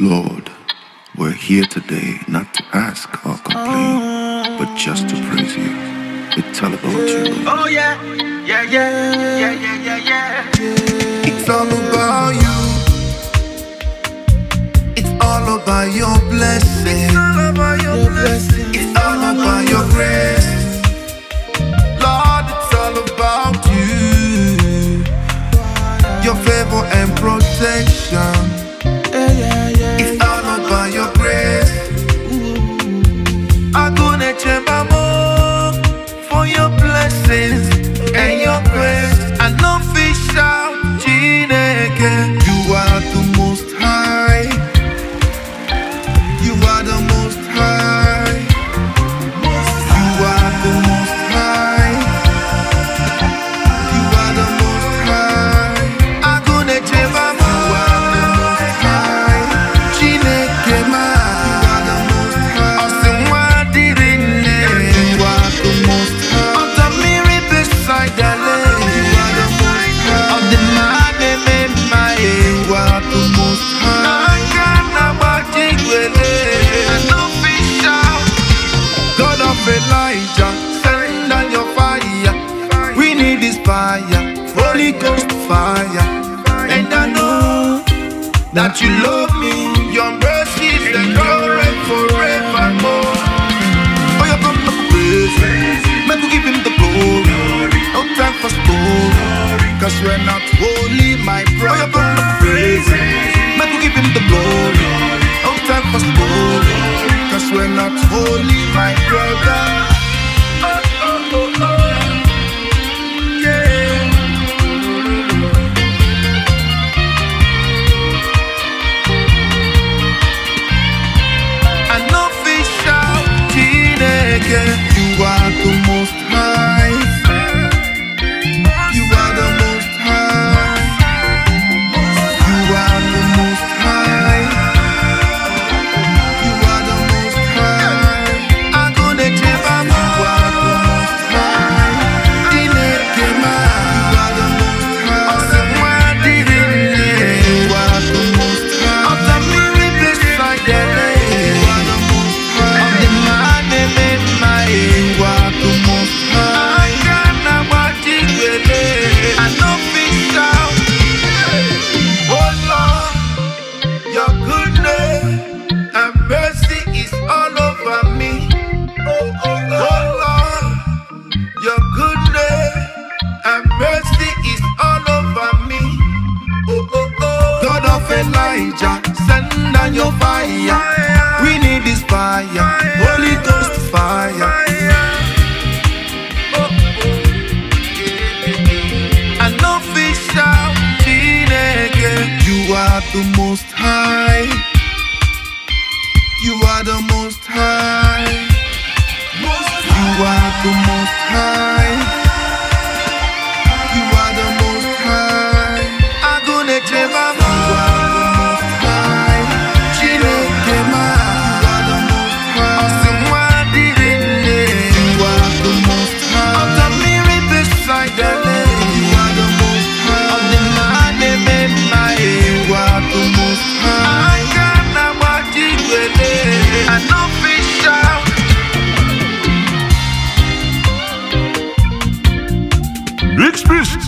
Lord, we're here today not to ask or complain, but just to praise you, It's all about you. Oh yeah, yeah, yeah, yeah, yeah, yeah, yeah. It's all about you. It's all about you. fire, Holy Ghost fire. And I know that you love me, your mercy is enduring forevermore. Oh, you come to praise, make we give him the glory. No time for story, cause we're not holy, my brother. Oh, you come to praise, make we give him the glory. No time for story, cause we're not holy, my brother. the most high. You are the most high. Most high. You are the most High. Express